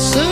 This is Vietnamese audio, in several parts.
soon.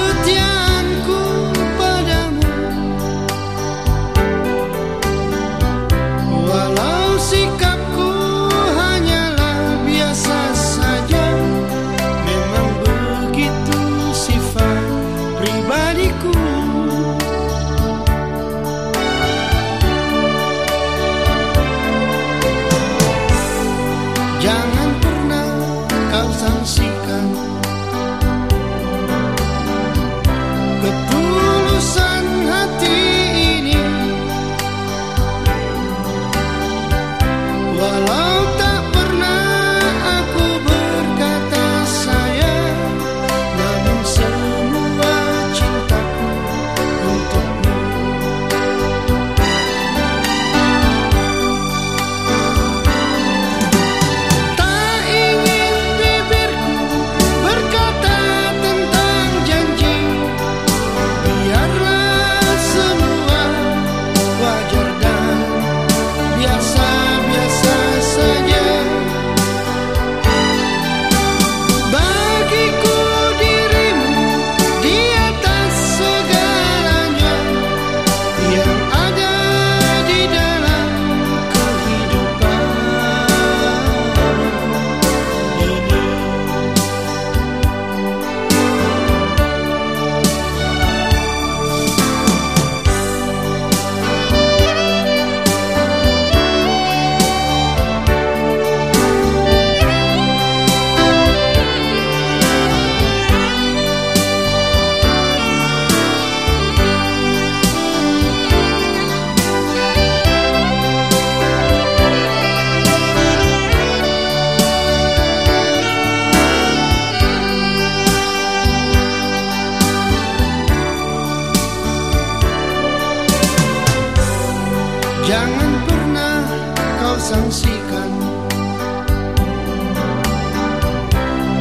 Saksikan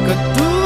Kedua